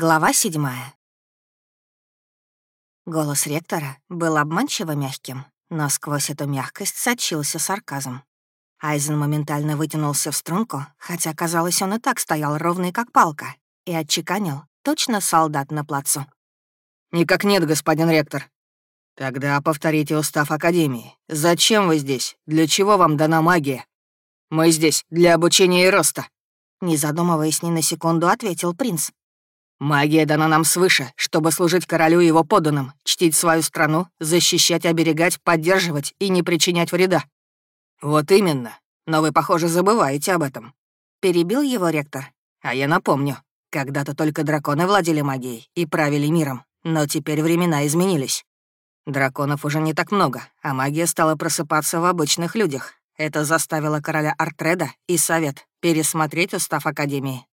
Глава седьмая. Голос ректора был обманчиво мягким, но сквозь эту мягкость сочился сарказм. Айзен моментально вытянулся в струнку, хотя, казалось, он и так стоял ровный, как палка, и отчеканил точно солдат на плацу. «Никак нет, господин ректор». «Тогда повторите устав Академии. Зачем вы здесь? Для чего вам дана магия?» «Мы здесь для обучения и роста», — не задумываясь ни на секунду, ответил принц. «Магия дана нам свыше, чтобы служить королю и его подданным, чтить свою страну, защищать, оберегать, поддерживать и не причинять вреда». «Вот именно. Но вы, похоже, забываете об этом». Перебил его ректор. «А я напомню, когда-то только драконы владели магией и правили миром, но теперь времена изменились. Драконов уже не так много, а магия стала просыпаться в обычных людях. Это заставило короля Артреда и Совет пересмотреть устав Академии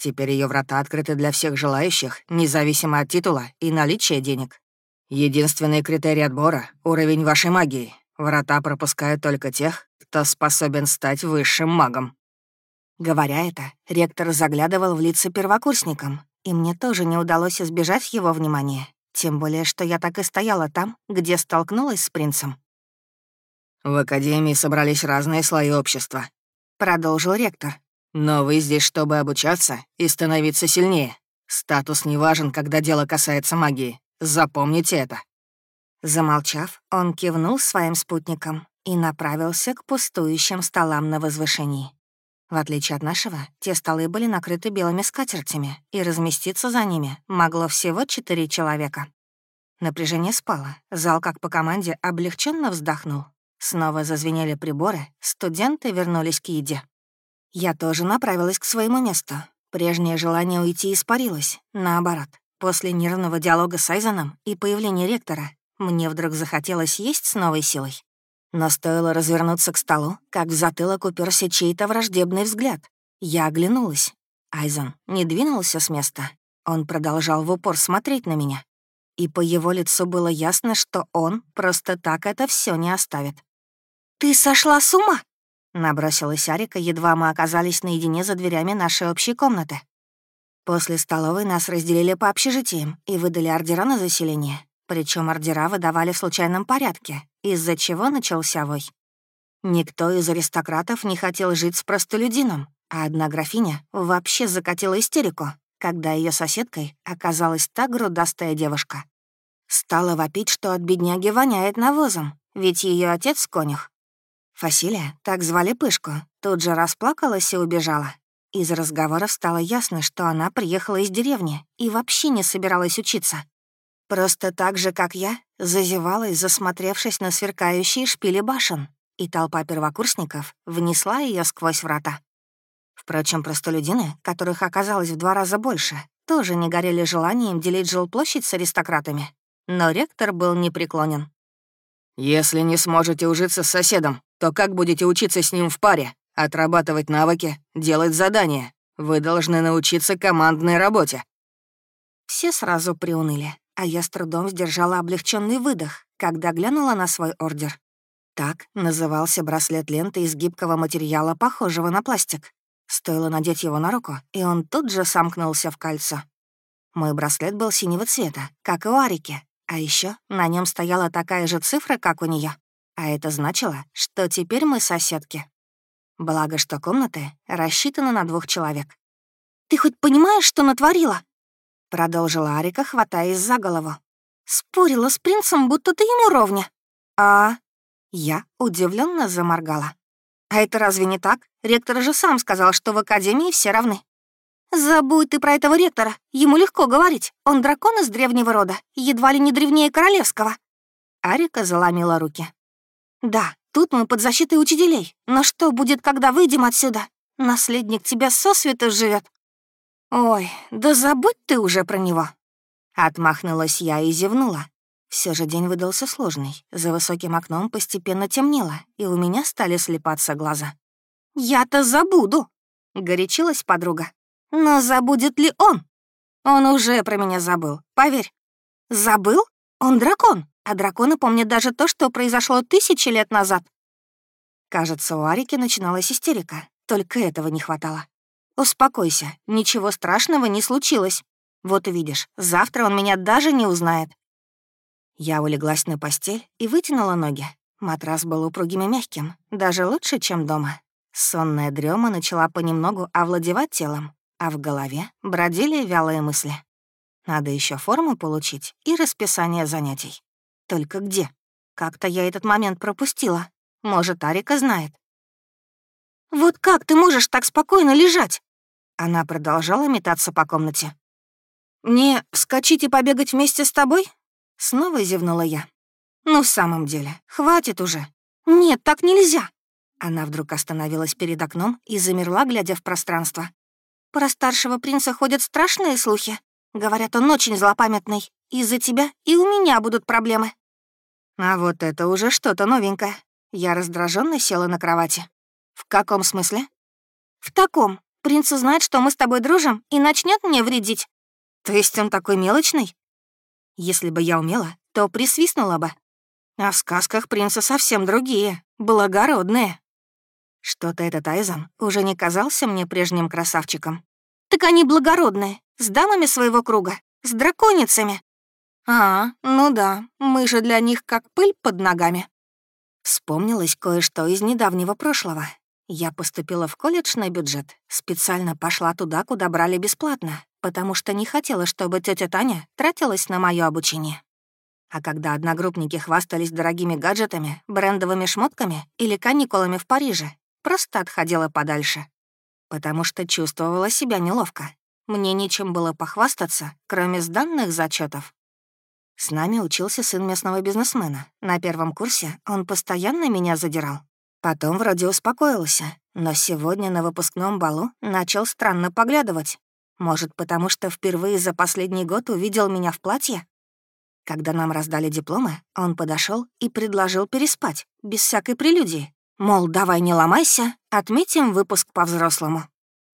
Теперь ее врата открыты для всех желающих, независимо от титула и наличия денег. Единственный критерий отбора — уровень вашей магии. Врата пропускают только тех, кто способен стать высшим магом. Говоря это, ректор заглядывал в лица первокурсникам, и мне тоже не удалось избежать его внимания, тем более, что я так и стояла там, где столкнулась с принцем. «В Академии собрались разные слои общества», — продолжил ректор. Но вы здесь, чтобы обучаться и становиться сильнее. Статус не важен, когда дело касается магии. Запомните это». Замолчав, он кивнул своим спутникам и направился к пустующим столам на возвышении. В отличие от нашего, те столы были накрыты белыми скатертями, и разместиться за ними могло всего четыре человека. Напряжение спало, зал, как по команде, облегченно вздохнул. Снова зазвенели приборы, студенты вернулись к еде. Я тоже направилась к своему месту. Прежнее желание уйти испарилось. Наоборот, после нервного диалога с Айзеном и появления ректора мне вдруг захотелось есть с новой силой. Но стоило развернуться к столу, как в затылок уперся чей-то враждебный взгляд. Я оглянулась. Айзен не двинулся с места. Он продолжал в упор смотреть на меня. И по его лицу было ясно, что он просто так это все не оставит. «Ты сошла с ума?» Набросилась Арика, едва мы оказались наедине за дверями нашей общей комнаты. После столовой нас разделили по общежитиям и выдали ордера на заселение. Причем ордера выдавали в случайном порядке, из-за чего начался вой. Никто из аристократов не хотел жить с простолюдином, а одна графиня вообще закатила истерику, когда ее соседкой оказалась та грудастая девушка. Стала вопить, что от бедняги воняет навозом, ведь ее отец — конюх, Фасилия, так звали Пышку, тут же расплакалась и убежала. Из разговоров стало ясно, что она приехала из деревни и вообще не собиралась учиться. Просто так же, как я, зазевалась, засмотревшись на сверкающие шпили башен, и толпа первокурсников внесла ее сквозь врата. Впрочем, простолюдины, которых оказалось в два раза больше, тоже не горели желанием делить жилплощадь с аристократами. Но ректор был непреклонен. «Если не сможете ужиться с соседом, то как будете учиться с ним в паре, отрабатывать навыки, делать задания? Вы должны научиться командной работе». Все сразу приуныли, а я с трудом сдержала облегченный выдох, когда глянула на свой ордер. Так назывался браслет ленты из гибкого материала, похожего на пластик. Стоило надеть его на руку, и он тут же сомкнулся в кольцо. Мой браслет был синего цвета, как и у Арики, а еще на нем стояла такая же цифра, как у нее. А это значило, что теперь мы соседки. Благо, что комнаты рассчитаны на двух человек. «Ты хоть понимаешь, что натворила?» Продолжила Арика, хватаясь за голову. «Спорила с принцем, будто ты ему ровня». «А...» Я удивленно заморгала. «А это разве не так? Ректор же сам сказал, что в Академии все равны». «Забудь ты про этого ректора. Ему легко говорить. Он дракон из древнего рода, едва ли не древнее королевского». Арика заломила руки. «Да, тут мы под защитой учителей. Но что будет, когда выйдем отсюда? Наследник тебя сосвету живет. «Ой, да забудь ты уже про него!» Отмахнулась я и зевнула. Все же день выдался сложный. За высоким окном постепенно темнело, и у меня стали слепаться глаза. «Я-то забуду!» — горячилась подруга. «Но забудет ли он? Он уже про меня забыл, поверь». «Забыл? Он дракон!» А драконы помнят даже то, что произошло тысячи лет назад. Кажется, у Арики начиналась истерика. Только этого не хватало. «Успокойся, ничего страшного не случилось». Вот увидишь, завтра он меня даже не узнает». Я улеглась на постель и вытянула ноги. Матрас был упругим и мягким, даже лучше, чем дома. Сонная дрема начала понемногу овладевать телом, а в голове бродили вялые мысли. Надо еще форму получить и расписание занятий. Только где? Как-то я этот момент пропустила. Может, Арика знает. «Вот как ты можешь так спокойно лежать?» Она продолжала метаться по комнате. «Мне вскочить и побегать вместе с тобой?» Снова зевнула я. «Ну, в самом деле, хватит уже. Нет, так нельзя!» Она вдруг остановилась перед окном и замерла, глядя в пространство. «Про старшего принца ходят страшные слухи. Говорят, он очень злопамятный. Из-за тебя и у меня будут проблемы». А вот это уже что-то новенькое. Я раздраженно села на кровати. «В каком смысле?» «В таком. Принц узнает, что мы с тобой дружим, и начнет мне вредить». «То есть он такой мелочный?» Если бы я умела, то присвистнула бы. А в сказках принца совсем другие, благородные. Что-то этот Айзан уже не казался мне прежним красавчиком. Так они благородные, с дамами своего круга, с драконицами. А, ну да, мы же для них как пыль под ногами. Вспомнилось кое-что из недавнего прошлого. Я поступила в колледж на бюджет, специально пошла туда, куда брали бесплатно, потому что не хотела, чтобы тетя Таня тратилась на мое обучение. А когда одногруппники хвастались дорогими гаджетами, брендовыми шмотками или каникулами в Париже, просто отходила подальше. Потому что чувствовала себя неловко. Мне нечем было похвастаться, кроме сданных зачетов. С нами учился сын местного бизнесмена. На первом курсе он постоянно меня задирал. Потом вроде успокоился, но сегодня на выпускном балу начал странно поглядывать. Может, потому что впервые за последний год увидел меня в платье? Когда нам раздали дипломы, он подошел и предложил переспать, без всякой прелюдии. Мол, давай не ломайся, отметим выпуск по-взрослому.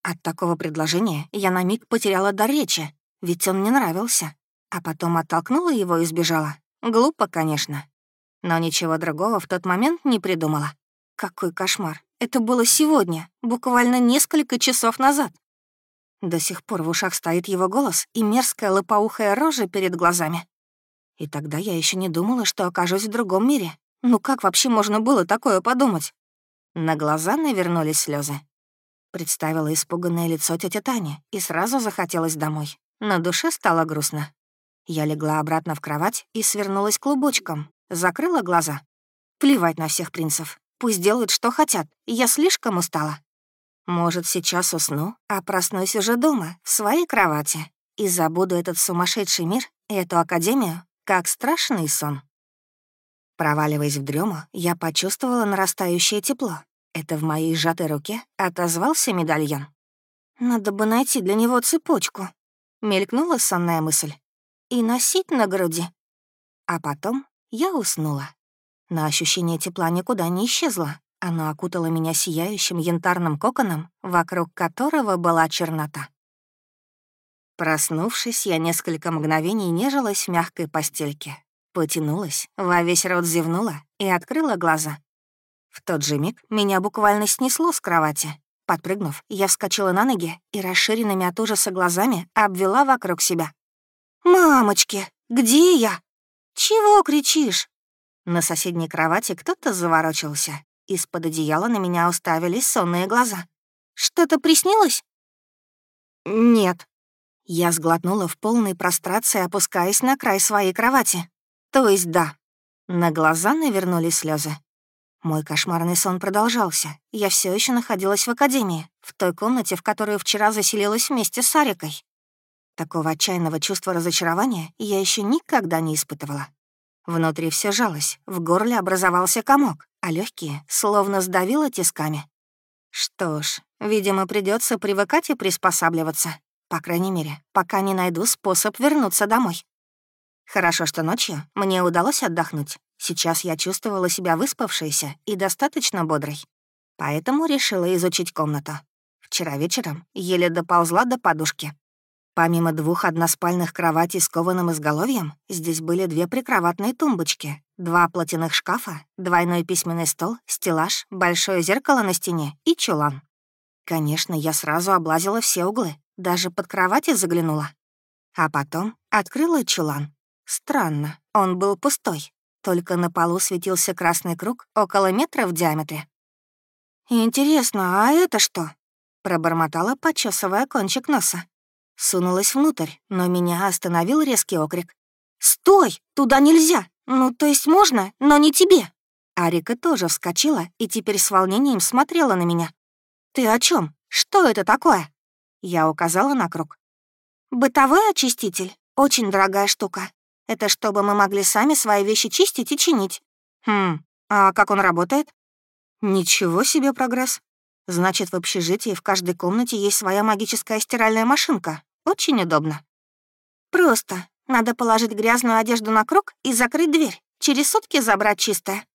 От такого предложения я на миг потеряла дар речи, ведь он мне нравился а потом оттолкнула его и сбежала. Глупо, конечно. Но ничего другого в тот момент не придумала. Какой кошмар. Это было сегодня, буквально несколько часов назад. До сих пор в ушах стоит его голос и мерзкая лопоухая рожа перед глазами. И тогда я еще не думала, что окажусь в другом мире. Ну как вообще можно было такое подумать? На глаза навернулись слезы. Представила испуганное лицо тети Тани и сразу захотелось домой. На душе стало грустно. Я легла обратно в кровать и свернулась клубочком, закрыла глаза. Плевать на всех принцев. Пусть делают, что хотят. Я слишком устала. Может, сейчас усну, а проснусь уже дома, в своей кровати, и забуду этот сумасшедший мир и эту академию, как страшный сон. Проваливаясь в дрему, я почувствовала нарастающее тепло. Это в моей сжатой руке отозвался медальон. «Надо бы найти для него цепочку», — мелькнула сонная мысль и носить на груди. А потом я уснула. Но ощущение тепла никуда не исчезло. Оно окутало меня сияющим янтарным коконом, вокруг которого была чернота. Проснувшись, я несколько мгновений нежилась в мягкой постельке. Потянулась, во весь рот зевнула и открыла глаза. В тот же миг меня буквально снесло с кровати. Подпрыгнув, я вскочила на ноги и расширенными от ужаса глазами обвела вокруг себя. «Мамочки, где я? Чего кричишь?» На соседней кровати кто-то заворочился. Из-под одеяла на меня уставились сонные глаза. «Что-то приснилось?» «Нет». Я сглотнула в полной прострации, опускаясь на край своей кровати. То есть да. На глаза навернулись слезы. Мой кошмарный сон продолжался. Я все еще находилась в академии, в той комнате, в которую вчера заселилась вместе с Арикой. Такого отчаянного чувства разочарования я еще никогда не испытывала. Внутри все жалось, в горле образовался комок, а легкие словно сдавило тисками. Что ж, видимо, придется привыкать и приспосабливаться. По крайней мере, пока не найду способ вернуться домой. Хорошо, что ночью мне удалось отдохнуть. Сейчас я чувствовала себя выспавшейся и достаточно бодрой. Поэтому решила изучить комнату. Вчера вечером еле доползла до подушки. Помимо двух односпальных кроватей с кованым изголовьем, здесь были две прикроватные тумбочки, два платяных шкафа, двойной письменный стол, стеллаж, большое зеркало на стене и чулан. Конечно, я сразу облазила все углы, даже под кровати заглянула. А потом открыла чулан. Странно, он был пустой. Только на полу светился красный круг около метра в диаметре. «Интересно, а это что?» Пробормотала, почесывая кончик носа. Сунулась внутрь, но меня остановил резкий окрик. «Стой! Туда нельзя! Ну, то есть можно, но не тебе!» Арика тоже вскочила и теперь с волнением смотрела на меня. «Ты о чем? Что это такое?» Я указала на круг. «Бытовой очиститель. Очень дорогая штука. Это чтобы мы могли сами свои вещи чистить и чинить». «Хм, а как он работает?» «Ничего себе прогресс. Значит, в общежитии в каждой комнате есть своя магическая стиральная машинка. Очень удобно». «Просто. Надо положить грязную одежду на круг и закрыть дверь. Через сутки забрать чистое.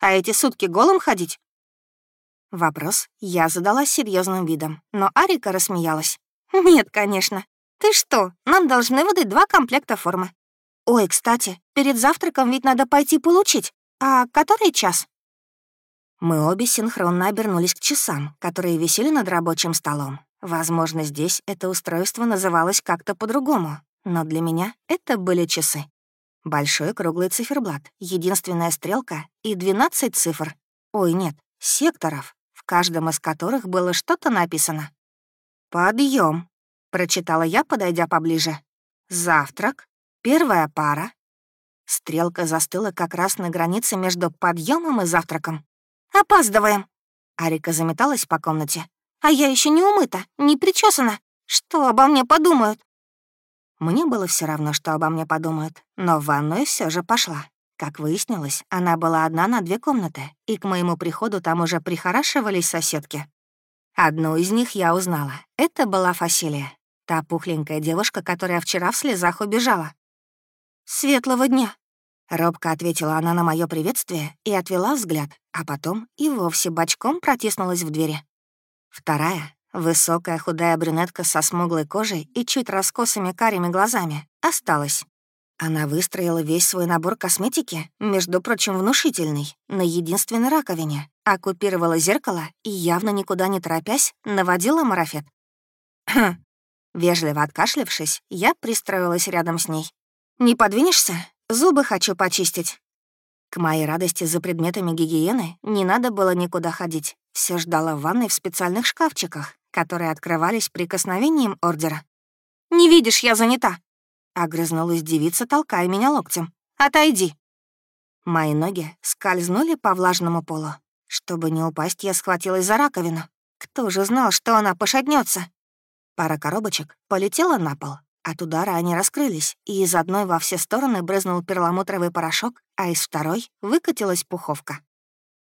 А эти сутки голым ходить?» Вопрос я задала серьезным видом, но Арика рассмеялась. «Нет, конечно. Ты что, нам должны выдать два комплекта формы. Ой, кстати, перед завтраком ведь надо пойти получить. А который час?» Мы обе синхронно обернулись к часам, которые висели над рабочим столом. Возможно, здесь это устройство называлось как-то по-другому, но для меня это были часы. Большой круглый циферблат, единственная стрелка и 12 цифр. Ой, нет, секторов каждом из которых было что-то написано. «Подъем», — прочитала я, подойдя поближе. «Завтрак. Первая пара». Стрелка застыла как раз на границе между подъемом и завтраком. «Опаздываем!» Арика заметалась по комнате. «А я еще не умыта, не причесана. Что обо мне подумают?» Мне было все равно, что обо мне подумают, но в ванную все же пошла. Как выяснилось, она была одна на две комнаты, и к моему приходу там уже прихорашивались соседки. Одну из них я узнала. Это была Фасилия, та пухленькая девушка, которая вчера в слезах убежала. «Светлого дня!» Робко ответила она на мое приветствие и отвела взгляд, а потом и вовсе бочком протиснулась в двери. Вторая, высокая худая брюнетка со смуглой кожей и чуть раскосыми карими глазами, осталась. Она выстроила весь свой набор косметики, между прочим, внушительный, на единственной раковине, оккупировала зеркало и, явно никуда не торопясь, наводила марафет. Хм. Вежливо откашлившись, я пристроилась рядом с ней. «Не подвинешься? Зубы хочу почистить». К моей радости за предметами гигиены не надо было никуда ходить. Все ждала в ванной в специальных шкафчиках, которые открывались прикосновением ордера. «Не видишь, я занята», Огрызнулась девица, толкая меня локтем. «Отойди!» Мои ноги скользнули по влажному полу. Чтобы не упасть, я схватилась за раковину. Кто же знал, что она пошатнется? Пара коробочек полетела на пол. От удара они раскрылись, и из одной во все стороны брызнул перламутровый порошок, а из второй выкатилась пуховка.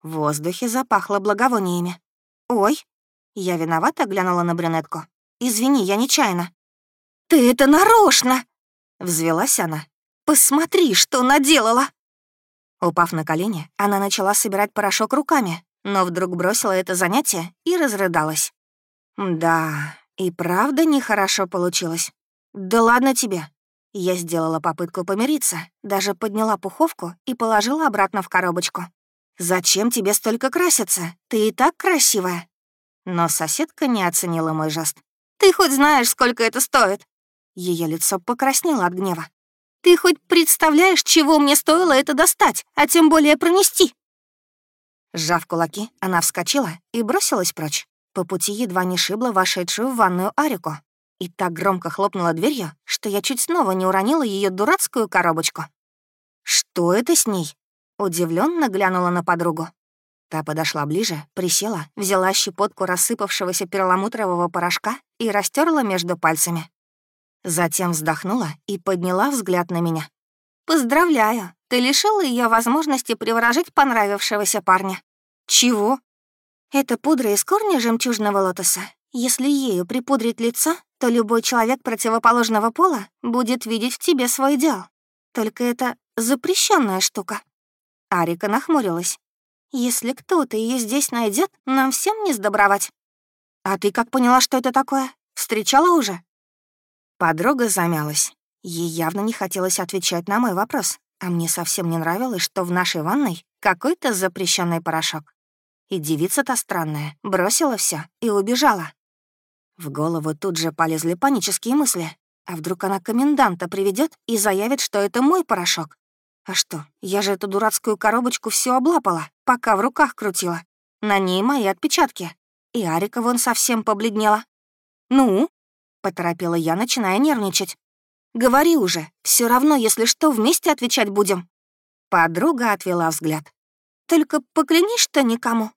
В воздухе запахло благовониями. «Ой!» Я виновато глянула на брюнетку. «Извини, я нечаянно». «Ты это нарочно!» Взвелась она. «Посмотри, что наделала!» Упав на колени, она начала собирать порошок руками, но вдруг бросила это занятие и разрыдалась. «Да, и правда нехорошо получилось. Да ладно тебе». Я сделала попытку помириться, даже подняла пуховку и положила обратно в коробочку. «Зачем тебе столько краситься? Ты и так красивая». Но соседка не оценила мой жест. «Ты хоть знаешь, сколько это стоит?» Ее лицо покраснело от гнева. «Ты хоть представляешь, чего мне стоило это достать, а тем более пронести?» Сжав кулаки, она вскочила и бросилась прочь. По пути едва не шибла вошедшую в ванную Арику. И так громко хлопнула дверью, что я чуть снова не уронила ее дурацкую коробочку. «Что это с ней?» Удивленно глянула на подругу. Та подошла ближе, присела, взяла щепотку рассыпавшегося перламутрового порошка и растерла между пальцами. Затем вздохнула и подняла взгляд на меня. «Поздравляю, ты лишила ее возможности приворожить понравившегося парня». «Чего?» «Это пудра из корня жемчужного лотоса. Если ею припудрить лицо, то любой человек противоположного пола будет видеть в тебе свой идеал. Только это запрещенная штука». Арика нахмурилась. «Если кто-то ее здесь найдет, нам всем не сдобровать». «А ты как поняла, что это такое? Встречала уже?» Подруга замялась. Ей явно не хотелось отвечать на мой вопрос, а мне совсем не нравилось, что в нашей ванной какой-то запрещенный порошок. И девица-то странная, бросила все и убежала. В голову тут же полезли панические мысли. А вдруг она коменданта приведет и заявит, что это мой порошок? А что, я же эту дурацкую коробочку все облапала, пока в руках крутила. На ней мои отпечатки. И Арика вон совсем побледнела. «Ну?» — поторопила я, начиная нервничать. «Говори уже, все равно, если что, вместе отвечать будем». Подруга отвела взгляд. «Только поклянись, что никому».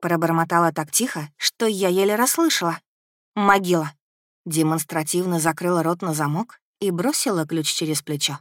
Пробормотала так тихо, что я еле расслышала. «Могила». Демонстративно закрыла рот на замок и бросила ключ через плечо.